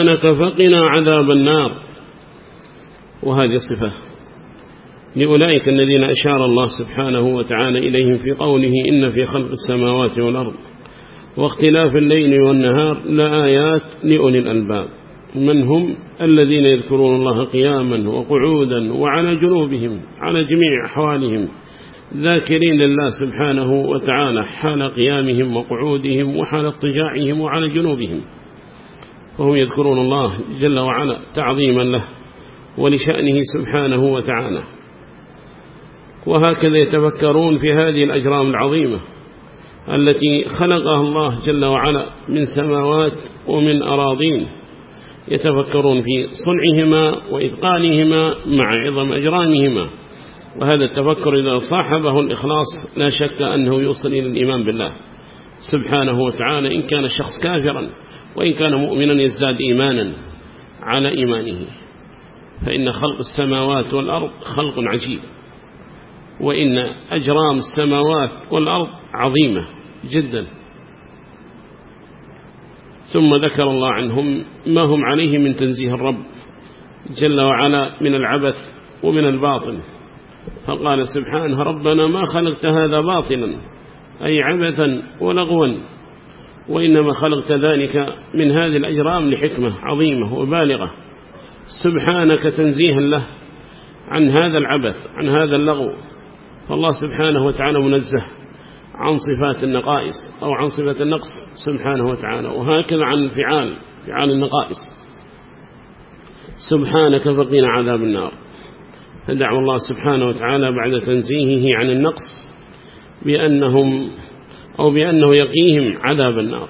أنك فقنا عذاب النار. وهذه صفة لأولئك الذين أشار الله سبحانه وتعالى إليهم في قوله إن في خلق السماوات والأرض واختلاف الليل والنهار لآيات لأولي الألباب. من هم؟ الذين يذكرون الله قياما وقعودا وعلى جنوبهم على جميع أحوالهم. ذاكرين لله سبحانه وتعالى حال قيامهم وقعودهم وحال اضطجاعهم وعلى جنوبهم. وهم يذكرون الله جل وعلا تعظيما له ولشأنه سبحانه وتعالى. وهكذا يتفكرون في هذه الأجرام العظيمة التي خلقها الله جل وعلا من سماوات ومن أراضين. يتفكرون في صنعهما وإتقانهما مع عظم أجرامهما. وهذا التفكر إذا صاحبه الإخلاص لا شك أنه يوصل إلى الإيمان بالله. سبحانه وتعالى إن كان الشخص كافرا وإن كان مؤمنا يزداد إيمانا على إيمانه. فإن خلق السماوات والأرض خلق عجيب. وإن أجرام السماوات والأرض عظيمة جدا. ثم ذكر الله عنهم ما هم عليه من تنزيه الرب جل وعلا من العبث ومن الباطل فقال سبحانه ربنا ما خلقت هذا باطلا أي عبثا ولغوا وإنما خلقت ذلك من هذه الأجرام لحكمة عظيمة وبالغة. سبحانك تنزيها له عن هذا العبث عن هذا اللغو. فالله سبحانه وتعالى منزه عن صفات النقائص أو عن صفة النقص سبحانه وتعالى. وهكذا عن الفعال فعال النقائص. سبحانك فقنا عذاب النار. فدعوا الله سبحانه وتعالى بعد تنزيهه عن النقص. بأنهم أو بأنه يقيهم عذاب النار.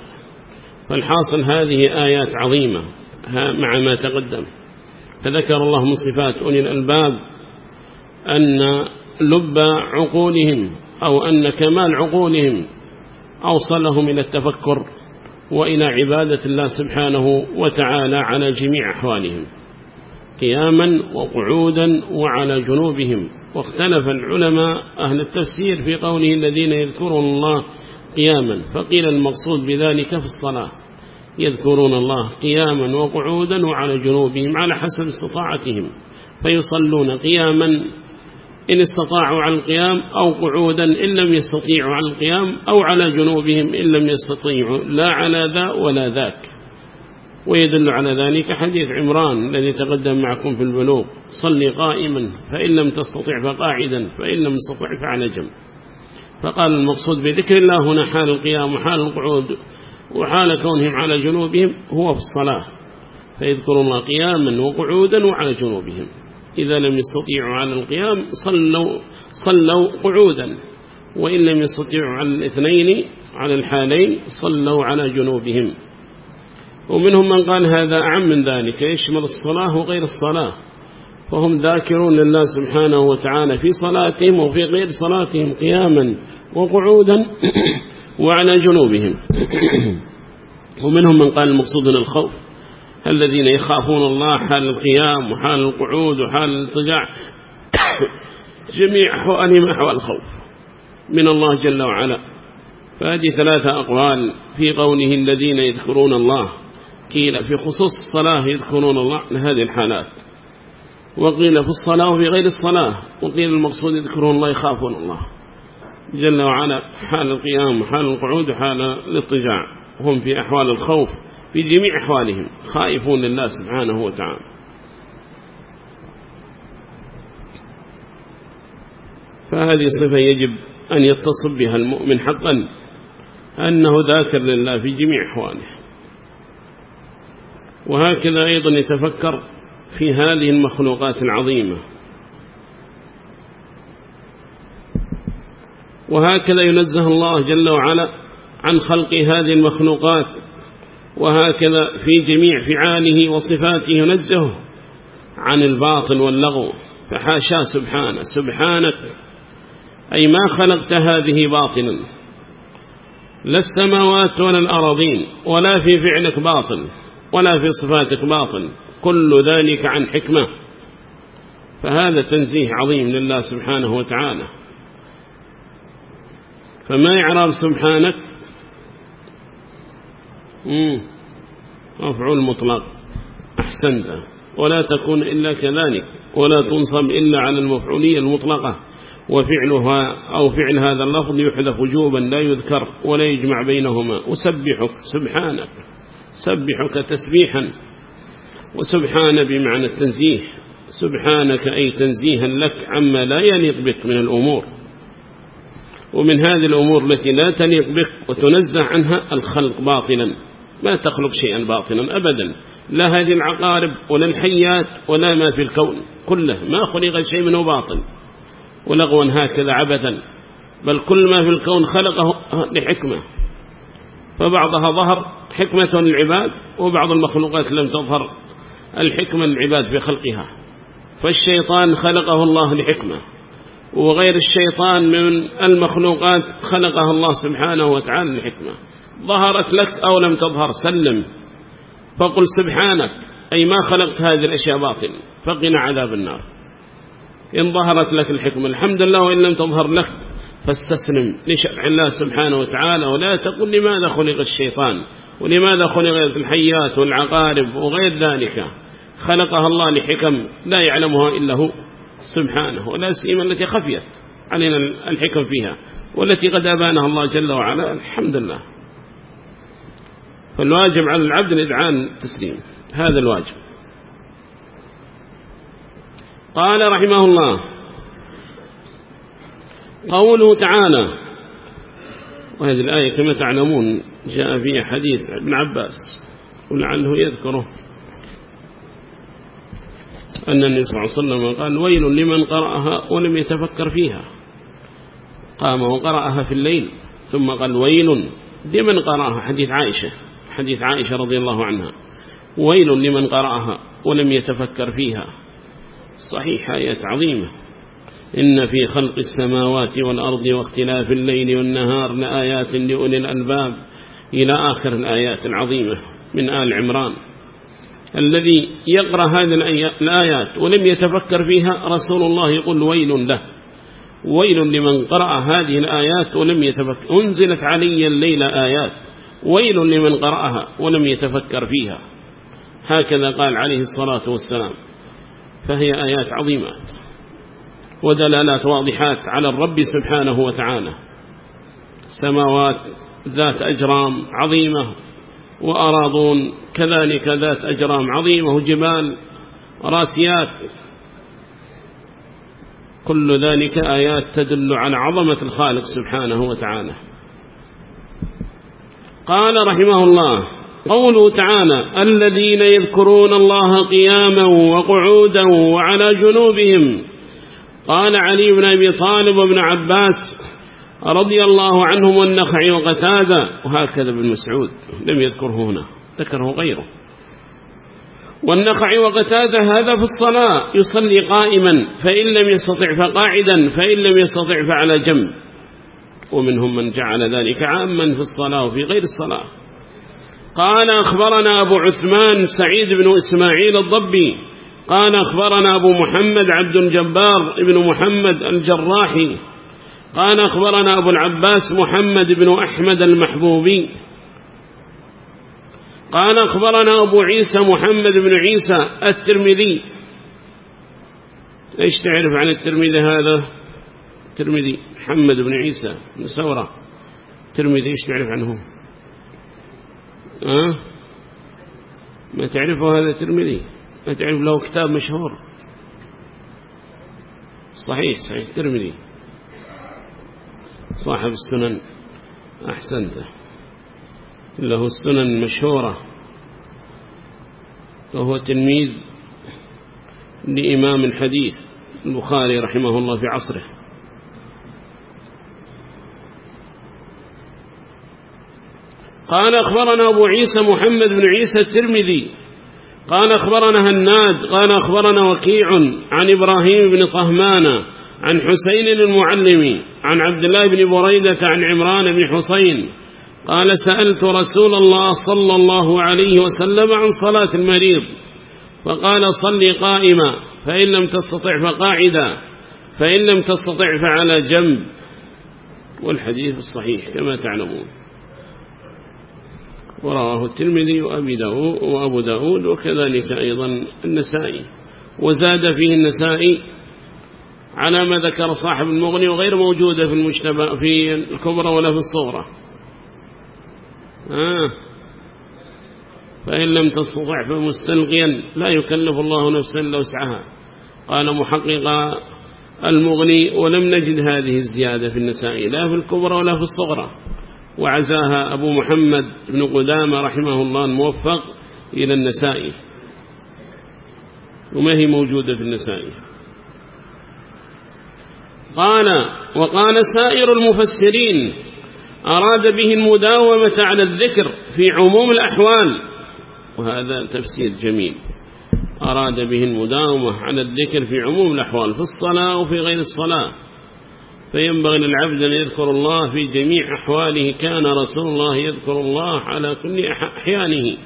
فالحاصل هذه آيات عظيمة مع ما تقدم. فذكر الله من صفات أولي الألباب أن لب عقولهم أو أن كمال عقولهم أوصلهم إلى التفكر وإلى عبادة الله سبحانه وتعالى على جميع أحوالهم قياما وقعودا وعلى جنوبهم. واختلف العلماء أهل التفسير في قوله الذين يذكرون الله قياما فقيل المقصود بذلك في الصلاة. يذكرون الله قياما وقعودا وعلى جنوبهم على حسب استطاعتهم فيصلون قياما إن استطاعوا على القيام أو قعودا إن لم يستطيعوا على القيام أو على جنوبهم إن لم يستطيعوا لا على ذا ولا ذاك. ويدل على ذلك حديث عمران الذي تقدم معكم في البلوغ. صلي قائما فإن لم تستطع فقاعدا فإن لم تستطع فعلى جنب فقال المقصود بذكر الله هنا حال القيام وحال القعود وحال كونهم على جنوبهم هو في الصلاة. فيذكر الله قياما وقعودا وعلى جنوبهم. إذا لم يستطيعوا على القيام صلوا, صلوا قعودا. وإن لم يستطيعوا على الاثنين على الحالين صلوا على جنوبهم. ومنهم من قال هذا أعم من ذلك يشمل الصلاة وغير الصلاة؟ فهم ذاكرون لله سبحانه وتعالى في صلاتهم وفي غير صلاتهم قياما وقعودا وعلى جنوبهم. ومنهم من قال المقصود الخوف الذين يخافون الله حال القيام وحال القعود وحال الالتجاع جميع أحوالهم أحوال الخوف من الله جل وعلا. فهذه ثلاثة أقوال في قوله الذين يذكرون الله. قيل في خصوص الصلاة يذكرون الله لهذه الحالات. وقيل في الصلاة وفي غير الصلاة. وقيل المقصود يذكرون الله يخافون الله. جل وعلا حال القيام وحال القعود وحال الاضطجاع. هم في أحوال الخوف في جميع أحوالهم. خائفون لله سبحانه وتعالى. فهذه صفة يجب أن يتصل بها المؤمن حقا. أنه ذاكر لله في جميع أحواله. وهكذا أيضا يتفكر في هذه المخلوقات العظيمة. وهكذا ينزه الله جل وعلا عن خلق هذه المخلوقات وهكذا في جميع فعاله وصفاته ينزه عن الباطل واللغو. فحاشا سبحانه سبحانك أي ما خلقت هذه باطلا لا السماوات ولا الأراضين ولا في فعلك باطل ولا في صفاتك باطل. كل ذلك عن حكمة. فهذا تنزيه عظيم لله سبحانه وتعالى. فما يعرف سبحانك؟ مفعول مطلق أحسنت ولا تكون إلا كذلك. ولا تنصب إلا على المفعولية المطلقة. وفعلها أو فعل هذا اللفظ يحذف وجوبا لا يذكر ولا يجمع بينهما. أسبحك سبحانك. سبحك تسبيحا وسبحان بمعنى التنزيه. سبحانك أي تنزيها لك عما لا يليق بك من الأمور. ومن هذه الأمور التي لا تليق بك وتنزه عنها الخلق باطلا. ما تخلق شيئا باطلا أبدا. لا هذه العقارب ولا الحيات ولا ما في الكون كله. ما خلق شيء منه باطل. ولغوا هكذا عبثا بل كل ما في الكون خلقه لحكمة. فبعضها ظهر حكمة للعباد وبعض المخلوقات لم تظهر الحكمة للعباد في خلقها. فالشيطان خلقه الله لحكمة وغير الشيطان من المخلوقات خلقها الله سبحانه وتعالى لحكمة. ظهرت لك أو لم تظهر سلم. فقل سبحانك أي ما خلقت هذه الأشياء باطل فقنا عذاب النار. إن ظهرت لك الحكمة الحمد لله وإن لم تظهر لك فاستسلم لشرع الله سبحانه وتعالى ولا تقل لماذا خلق الشيطان ولماذا خلقت الحيات والعقارب وغير ذلك. خلقها الله لحكم لا يعلمها إلا هو سبحانه ولا سيما التي خفيت علينا الحكم فيها والتي قد أبانها الله جل وعلا. الحمد لله. فالواجب على العبد الإذعان التسليم هذا الواجب. قال رحمه الله قوله تعالى وهذه الآية كما تعلمون جاء فيها حديث ابن عباس ولعله يذكره. أن النبي صلى الله عليه وسلم قال ويل لمن قرأها ولم يتفكر فيها. قام وقرأها في الليل ثم قال ويل لمن قرأها. حديث عائشة حديث عائشة رضي الله عنها. ويل لمن قرأها ولم يتفكر فيها. صحيح آيات عظيمة. إن في خلق السماوات والأرض واختلاف الليل والنهار لآيات لأولي الألباب إلى آخر الآيات العظيمة من آل عمران. الذي يقرأ هذه الآيات ولم يتفكر فيها رسول الله يقول ويل له. ويل لمن قرأ هذه الآيات ولم يتفكر أنزلت علي الليل آيات. ويل لمن قرأها ولم يتفكر فيها. هكذا قال عليه الصلاة والسلام. فهي آيات عظيمات. ودلالات واضحات على الرب سبحانه وتعالى. سماوات ذات أجرام عظيمة وأراضون كذلك ذات أجرام عظيمة وجبال راسيات كل ذلك آيات تدل على عظمة الخالق سبحانه وتعالى. قال رحمه الله قوله تعالى الذين يذكرون الله قياما وقعودا وعلى جنوبهم قال علي بن أبي طالب وابن عباس رضي الله عنهم والنخع وقتادة وهكذا ابن مسعود لم يذكره هنا ذكره غيره. والنخع وقتادة هذا في الصلاة يصلي قائما فإن لم يستطع فقاعدا فإن لم يستطع فعلى جنب. ومنهم من جعل ذلك عاما في الصلاة وفي غير الصلاة. قال أخبرنا أبو عثمان سعيد بن إسماعيل الضبي قال أخبرنا أبو محمد عبد الجبار بن محمد الجراحي. قال أخبرنا أبو العباس محمد بن أحمد المحبوبي. قال أخبرنا أبو عيسى محمد بن عيسى الترمذي. إيش تعرف عن الترمذي هذا؟ الترمذي محمد بن عيسى بن سورة الترمذي إيش تعرف عنه؟ أه؟ ما تعرفه هذا الترمذي. تعرف له كتاب مشهور. صحيح صحيح. الترمذي صاحب السنن أحسنت له السنن المشهورة وهو تلميذ لإمام الحديث البخاري رحمه الله في عصره. قال أخبرنا أبو عيسى محمد بن عيسى الترمذي قال أخبرنا هناد قال أخبرنا وكيع عن إبراهيم بن طهمان عن حسين المعلم عن عبد الله بن بريدة عن عمران بن حسين. قال سألت رسول الله صلى الله عليه وسلم عن صلاة المريض فقال صلي قائما فإن لم تستطع فقاعدا فإن لم تستطع فعلى جنب. والحديث الصحيح كما تعلمون. ورواه الترمذي وأبي داود وأبو داود وكذلك أيضا النسائي. وزاد فيه النسائي على ما ذكر صاحب المغني وغير موجودة في المجتمع في الكبرى ولا في الصغرى. آه. فإن لم تستطع فمستلقيا لا يكلف الله نفسا إلا وسعها قال محقق المغني ولم نجد هذه الزيادة في النسائي لا في الكبرى ولا في الصغرى. وعزاها أبو محمد بن قدامة رحمه الله الموفق إلى النسائي وما هي موجودة في النسائي قال وقال سائر المفسرين أراد به المداومة على الذكر في عموم الأحوال. وهذا تفسير جميل. أراد به المداومة على الذكر في عموم الأحوال في الصلاة وفي غير الصلاة. فينبغي للعبد أن يذكر الله في جميع أحواله. كان رسول الله يذكر الله على كل أحيانه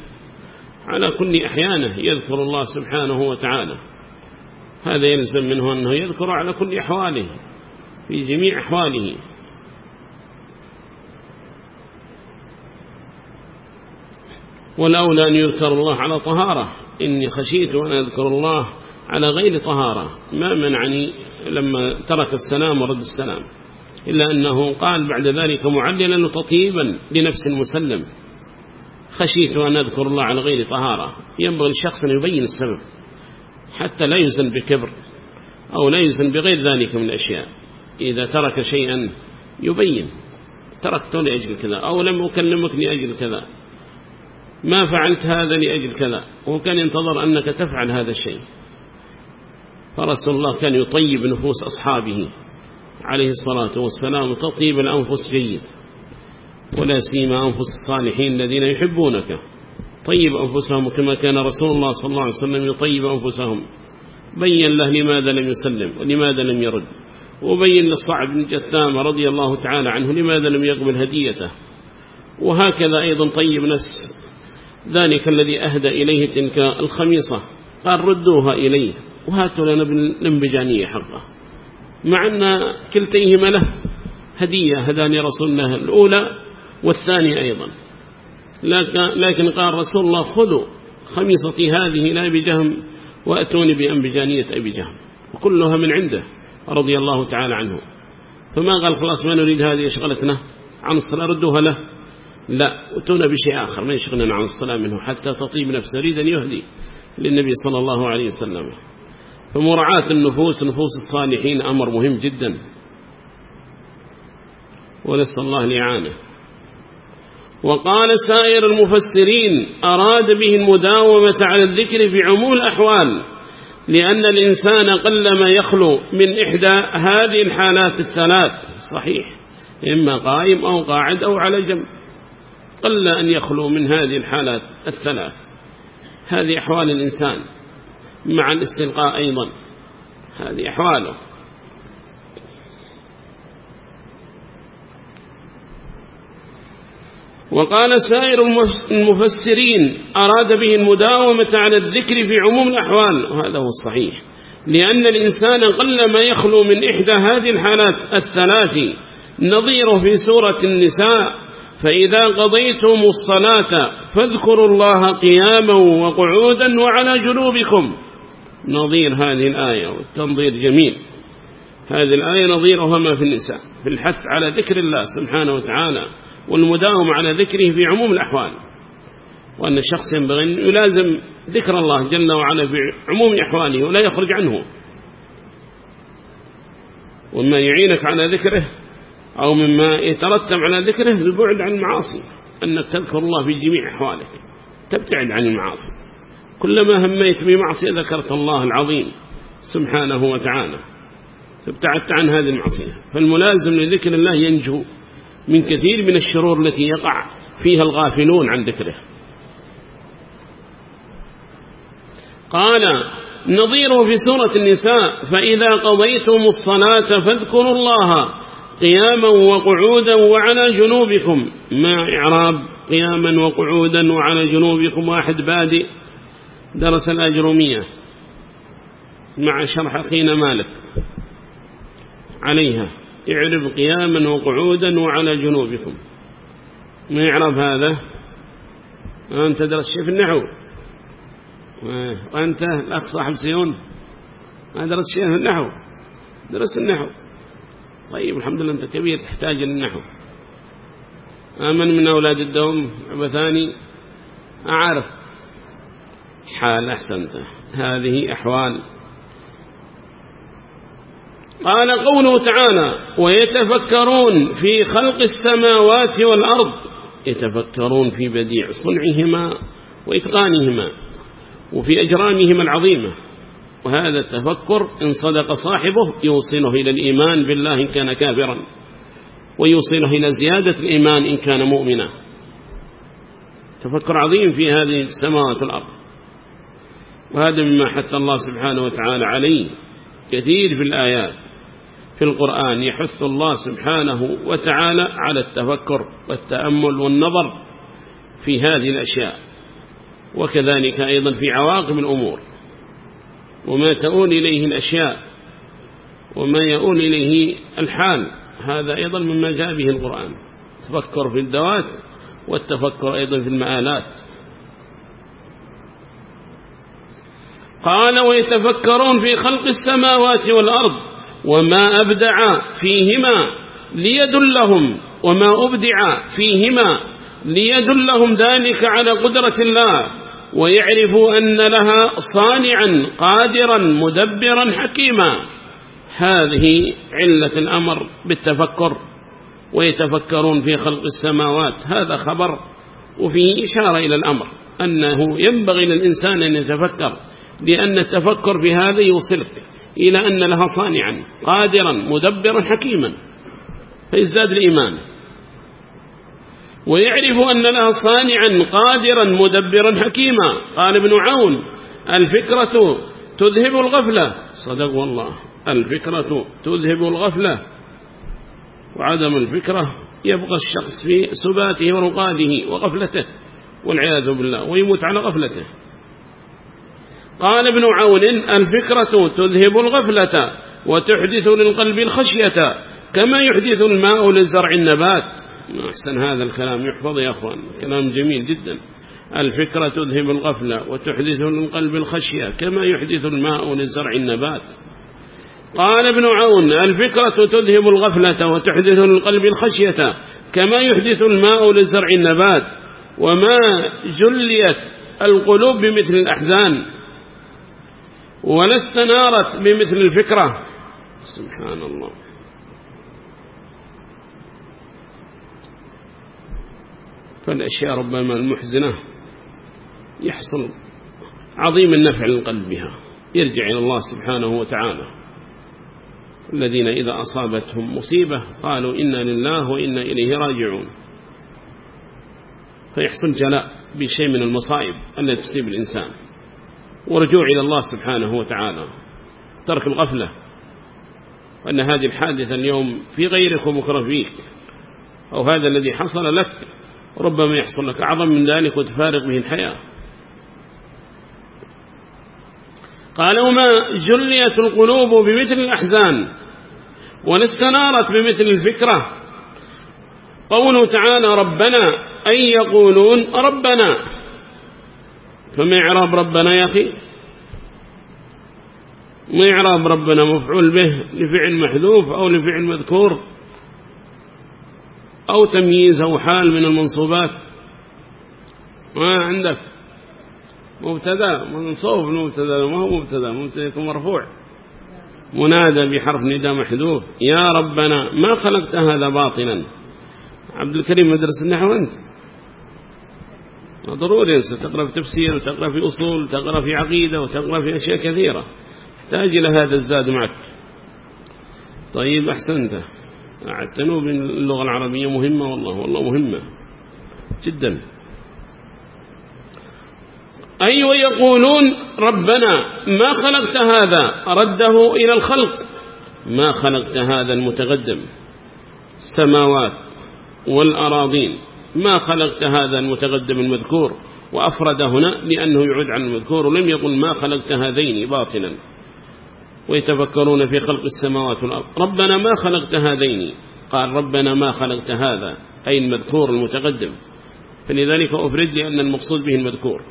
على كل أحيانه يذكر الله سبحانه وتعالى. هذا يلزم منه أنه يذكر على كل أحواله في جميع أحواله. والأولى أن يذكر الله على طهارة إني خشيت أن أذكر الله على غير طهارة. ما منعني لما ترك السلام ورد السلام. إلا أنه قال بعد ذلك معللا وتطيبا لنفس المسلم خشيت أن أذكر الله على غير طهارة. ينبغي الشخص أن يبين السبب. حتى لا يزن بكبر أو لا يزن بغير ذلك من الأشياء إذا ترك شيئا يبين. تركته لأجل كذا. أو لم أكلمك لأجل كذا. ما فعلت هذا لأجل كذا. وكان ينتظر أنك تفعل هذا الشيء. فرسول الله كان يطيب نفوس أصحابه عليه الصلاة والسلام تطيب الأنفس جيد ولا سيما أنفس الصالحين الذين يحبونك. طيب أنفسهم كما كان رسول الله صلى الله عليه وسلم يطيب أنفسهم. بين له لماذا لم يسلم ولماذا لم يرد. وبين للصعب بن جثام رضي الله تعالى عنه لماذا لم يقبل هديته. وهكذا أيضا طيب نفس. ذلك الذي أهدى إليه تلك الخميصة. قال ردوها إليه. وهاتوا لنا بالانبجانية حقه. مع أن كلتيهما له هدية هداني رسولنا الأولى والثانية أيضا. لكن قال رسول الله خذوا خميصتي هذه لا بجهم وأتوني بأنبجانية أبي جهم. وكلها من عنده رضي الله تعالى عنه. فما قال خلاص ما نريد هذه شغلتنا عن الصلاة ردوها له. لا أتونا بشيء آخر ما يشغلنا عن الصلاة منه حتى تطيب نفسه يريد أن يهدي للنبي صلى الله عليه وسلم. فمراعاة النفوس نفوس الصالحين أمر مهم جدا. ونسأل الله لعانه وقال سائر المفسرين أراد به المداومة على الذكر في عموم الأحوال لأن الإنسان قلما يخلو من إحدى هذه الحالات الثلاث. صحيح. إما قائم أو قاعد أو على جنب. قل أن يخلو من هذه الحالات الثلاث. هذه أحوال الإنسان. مع الاستلقاء أيضا. هذه أحواله. وقال سائر المفسرين أراد به المداومة على الذكر في عموم الأحوال وهذا هو الصحيح لأن الإنسان قل ما يخلو من إحدى هذه الحالات الثلاث نظيره في سورة النساء فإذا قضيتم الصلاة فاذكروا الله قياما وقعودا وعلى جنوبكم. نظير هذه الآية والتنظير جميل. هذه الآية نظيرها ما في النساء في الحث على ذكر الله سبحانه وتعالى والمداوم على ذكره في عموم الأحوال. وأن الشخص ينبغي أن يلازم ذكر الله جل وعلا في عموم أحواله ولا يخرج عنه. وما يعينك على ذكره أو مما يترتب على ذكره البعد عن المعاصي. أنك تذكر الله في جميع أحوالك تبتعد عن المعاصي. كلما هميت بمعصية ذكرت الله العظيم سبحانه وتعالى. فابتعدت عن هذه المعصية. فالملازم لذكر الله ينجو من كثير من الشرور التي يقع فيها الغافلون عن ذكره. قال نظيره في سورة النساء فإذا قضيتم الصلاة فاذكروا الله قياما وقعودا وعلى جنوبكم. ما إعراب قياما وقعودا وعلى جنوبكم واحد بادئ درس الأجرومية مع شرح أخينا مالك. عليها. اعرف قياما وقعودا وعلى جنوبكم. ما يعرف هذا؟ أنت درست شيء في النحو. وأنت الأخ صاحب سيون ما درست شيء في النحو. درس النحو. طيب الحمد لله أنت كبير تحتاج للنحو. آمن من أولاد الدوم. عبثاني. أعرف. حال أحسنت. هذه أحوال. قال قوله تعالى ويتفكرون في خلق السماوات والأرض. يتفكرون في بديع صنعهما وإتقانهما وفي أجرامهما العظيمة. وهذا التفكر إن صدق صاحبه يوصله إلى الإيمان بالله إن كان كافرا ويوصله إلى زيادة الإيمان إن كان مؤمنا. تفكر عظيم في هذه السماوات والأرض. وهذا مما حث الله سبحانه وتعالى عليه كثير في الآيات. في القرآن يحث الله سبحانه وتعالى على التفكر والتأمل والنظر في هذه الأشياء وكذلك أيضا في عواقب الأمور. وما تؤول إليه الأشياء وما يؤول إليه الحال هذا أيضا مما جاء به القرآن. تفكر في الدوات والتفكر أيضا في المآلات. قال ويتفكرون في خلق السماوات والأرض وما أبدع فيهما ليدلهم وما أبدع فيهما ليدلهم ذلك على قدرة الله ويعرفوا أن لها صانعا قادرا مدبرا حكيما. هذه علة الأمر بالتفكر. ويتفكرون في خلق السماوات. هذا خبر وفيه إشارة إلى الأمر. أنه ينبغي للإنسان أن يتفكر. لأن التفكر في هذا يوصلك إلى أن لها صانعا قادرا مدبرا حكيما فيزداد الإيمان. ويعرف أن لها صانعا قادرا مدبرا حكيما. قال ابن عون الفكرة تذهب الغفلة. صدق والله الفكرة تذهب الغفلة. وعدم الفكرة يبقى الشخص في سباته ورقاده وغفلته والعياذ بالله ويموت على غفلته. قال ابن عون الفكرة تذهب الغفلة وتحدث للقلب الخشية كما يحدث الماء للزرع النبات. أحسن هذا الكلام يحفظ يا أخوان كلام جميل جدا. الفكرة تذهب الغفلة وتحدث للقلب الخشية كما يحدث الماء للزرع النبات. قال ابن عون الفكرة تذهب الغفلة وتحدث للقلب الخشية كما يحدث الماء للزرع النبات. وما جليت القلوب بمثل الأحزان. ولا استنارت بمثل الفكرة. سبحان الله. فالأشياء ربما المحزنة يحصل عظيم النفع للقلب بها. يرجع إلى الله سبحانه وتعالى. الذين إذا أصابتهم مصيبة قالوا إنا لله وإنا إليه راجعون. فيحصل جلاء بشيء من المصائب التي تصيب الإنسان. ورجوع إلى الله سبحانه وتعالى. ترك الغفلة. وأن هذه الحادثة اليوم في غيرك ومكره فيك. أو هذا الذي حصل لك ربما يحصل لك أعظم من ذلك وتفارق به الحياة. قال وما جليت القلوب بمثل الأحزان ولاستنارت بمثل الفكرة. قوله تعالى ربنا أي يقولون ربنا. فما إعراب ربنا يا أخي. ما إعراب ربنا مفعول به لفعل محذوف أو لفعل مذكور أو تمييز أو حال من المنصوبات. ما عندك. مبتدا منصوب مبتدا ما هو مبتدا مبتدا يكون مرفوع. منادى بحرف نداء محذوف. يا ربنا ما خلقت هذا باطلا. عبد الكريم مدرس النحو أنت. ضروري ستقرأ في تفسير وتقرأ في أصول وتقرأ في عقيدة وتقرأ في أشياء كثيرة. تحتاج إلى هذا الزاد معك. طيب أحسنت. أعتنوا باللغة العربية مهمة والله والله مهمة. جدا. أي أيوة ويقولون ربنا ما خلقت هذا؟ رده إلى الخلق. ما خلقت هذا المتقدم؟ السماوات والأراضين. ما خلقت هذا المتقدم المذكور وأفرد هنا لأنه يعود عن المذكور ولم يقل ما خلقت هذين باطلا ويتفكرون في خلق السماوات والأرض. ربنا ما خلقت هذين. قال ربنا ما خلقت هذا. أي المذكور المتقدم. فلذلك أفرد لأن المقصود به المذكور.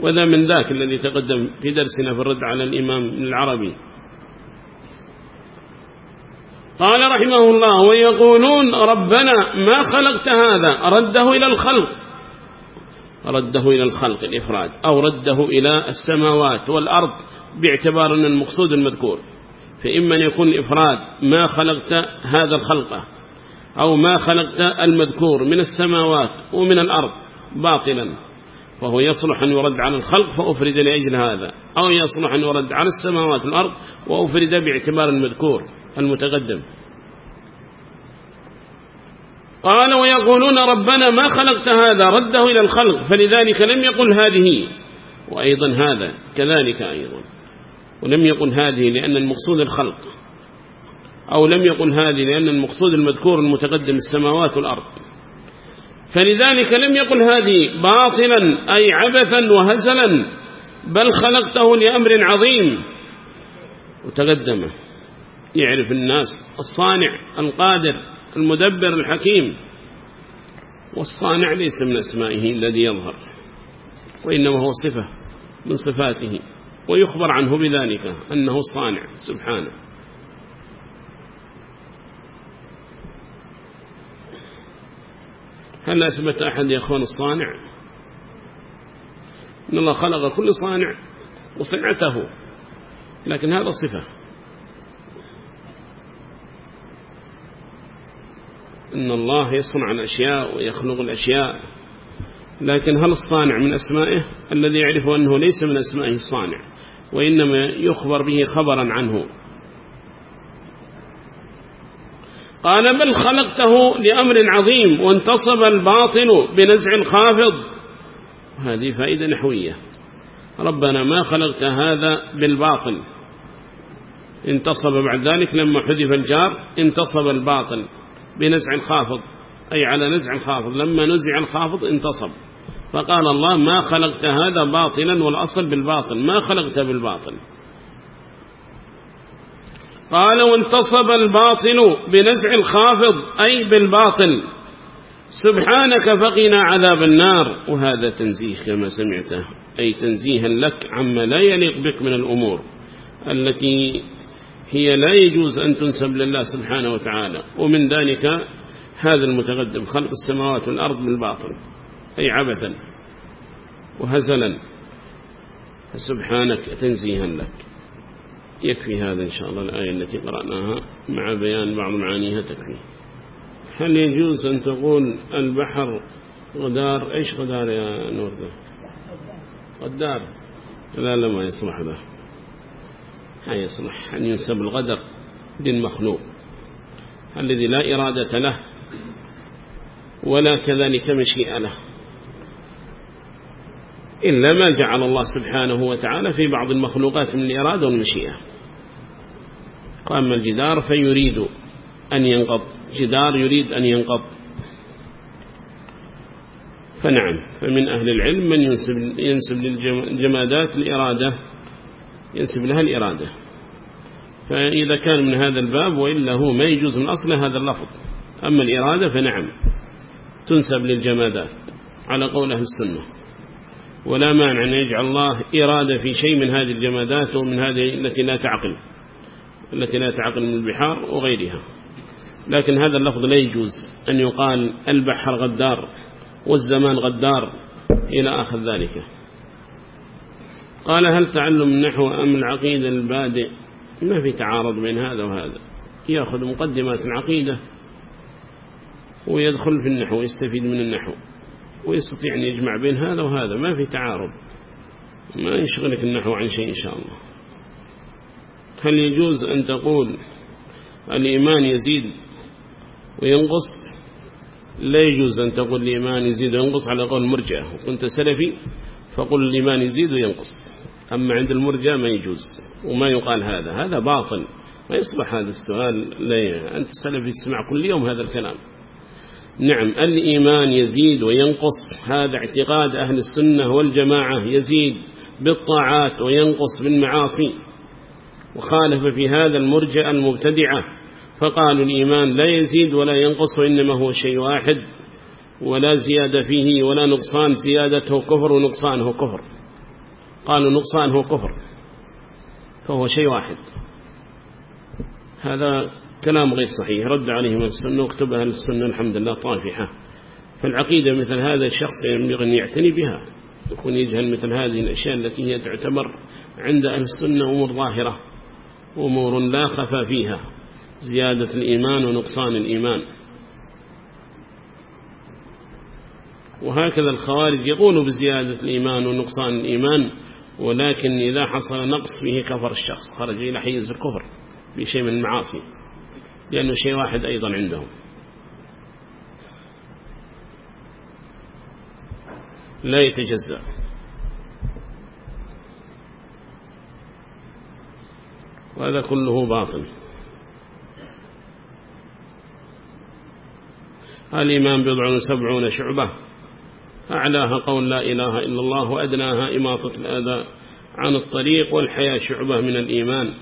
وذا من ذاك الذي تقدم في درسنا في الرد على الإمام العربي. قال رحمه الله ويقولون ربنا ما خلقت هذا؟ رده إلى الخلق. رده إلى الخلق الإفراد. أو رده إلى السماوات والأرض باعتبار أن المقصود المذكور. فإما أن يكون الإفراد ما خلقت هذا الخلق أو ما خلقت المذكور من السماوات ومن الأرض باطلا. فهو يصلح أن يرد على الخلق فأفرد لأجل هذا. أو يصلح أن يرد على السماوات والأرض وأفرد باعتبار المذكور المتقدم. قال ويقولون ربنا ما خلقت هذا رده إلى الخلق فلذلك لم يقل هذه. وأيضا هذا كذلك أيضا. ولم يقل هذه لأن المقصود الخلق. أو لم يقل هذه لأن المقصود المذكور المتقدم السماوات والأرض. فلذلك لم يقل هذه باطلا أي عبثا وهزلا بل خلقته لأمر عظيم. وتقدم. يعرف الناس الصانع القادر المدبر الحكيم. والصانع ليس من أسمائه الذي يظهر وإنما هو صفة من صفاته ويخبر عنه بذلك أنه صانع سبحانه. هل أثبت أحد يا أخوان الصانع؟ إن الله خلق كل صانع وصنعته لكن هذا صفة. إن الله يصنع الأشياء ويخلق الأشياء لكن هل الصانع من أسمائه؟ الذي يعرف أنه ليس من أسمائه الصانع وإنما يخبر به خبرا عنه. قال بل خلقته لأمر عظيم وانتصب الباطل بنزع الخافض هذه فائدة نحوية. ربنا ما خلقت هذا بالباطل انتصب بعد ذلك لما حذف الجار انتصب الباطل بنزع الخافض أي على نزع الخافض لما نزع الخافض انتصب. فقال الله ما خلقت هذا باطلا والأصل بالباطل ما خلقت بالباطل قال وانتصب الباطل بنزع الخافض أي بالباطل. سبحانك فقنا عذاب النار. وهذا تنزيه كما سمعته أي تنزيها لك عما لا يليق بك من الأمور التي هي لا يجوز أن تنسب لله سبحانه وتعالى. ومن ذلك هذا المتقدم خلق السماوات والأرض بالباطل أي عبثا وهزلا. سبحانك تنزيها لك. يكفي هذا إن شاء الله الآية التي قرأناها مع بيان بعض معانيها تكفي. هل يجوز أن تقول البحر غدار؟ إيش غدار يا نور ده غدار. لا لا ما يصلح له لا يصلح أن ينسب الغدر للمخلوق. الذي لا إرادة له ولا كذلك مشيئة له. إلا ما جعل الله سبحانه وتعالى في بعض المخلوقات من الإرادة والمشيئة قام الجدار فيريد أن ينقض. جدار يريد أن ينقض. فنعم فمن أهل العلم من ينسب, ينسب للجمادات الإرادة ينسب لها الإرادة. فإذا كان من هذا الباب وإلا هو ما يجوز من أصل هذا اللفظ. أما الإرادة فنعم تنسب للجمادات على قول أهل السنة. ولا مانع أن يجعل الله إرادة في شيء من هذه الجمادات ومن هذه التي لا تعقل التي لا تعقل من البحار وغيرها. لكن هذا اللفظ لا يجوز أن يقال البحر غدار والزمان غدار إلى آخر ذلك. قال هل تعلم النحو أم العقيدة البادئ؟ ما في تعارض بين هذا وهذا. يأخذ مقدمات العقيدة ويدخل في النحو ويستفيد من النحو. ويستطيع أن يجمع بين هذا وهذا. ما في تعارض. ما يشغلك النحو عن شيء إن شاء الله. هل يجوز أن تقول الإيمان يزيد وينقص؟ لا يجوز أن تقول الإيمان يزيد وينقص على قول المرجع وكنت سلفي فقل الإيمان يزيد وينقص. أما عند المرجع ما يجوز وما يقال هذا. هذا باطل. ما يصبح هذا السؤال. لا أنت سلفي تسمع كل يوم هذا الكلام. نعم الإيمان يزيد وينقص هذا اعتقاد أهل السنة والجماعة يزيد بالطاعات وينقص بالمعاصي. وخالف في هذا المرجع المبتدعة فقالوا الإيمان لا يزيد ولا ينقص وإنما هو شيء واحد ولا زيادة فيه ولا نقصان زيادته كفر ونقصانه كفر. قالوا نقصانه كفر فهو شيء واحد. هذا كلام غير صحيح رد عليهم السنة واكتبها السنة الحمد لله طافحة. فالعقيدة مثل هذا الشخص ينبغي أن يعتني بها. يكون يجهل مثل هذه الأشياء التي هي تعتبر عند أهل السنة أمور ظاهرة أمور لا خفى فيها. زيادة الإيمان ونقصان الإيمان. وهكذا الخوارج يقولوا بزيادة الإيمان ونقصان الإيمان ولكن إذا حصل نقص فيه كفر الشخص خرج إلى حيز الكفر بشيء من المعاصي. لأنه شيء واحد أيضا عندهم. لا يتجزأ. وهذا كله باطل. الإيمان بضع وسبعون شعبة. أعلاها قول لا إله إلا الله وأدناها إماطة الأذى عن الطريق والحياة شعبة من الإيمان.